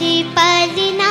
ुपदिना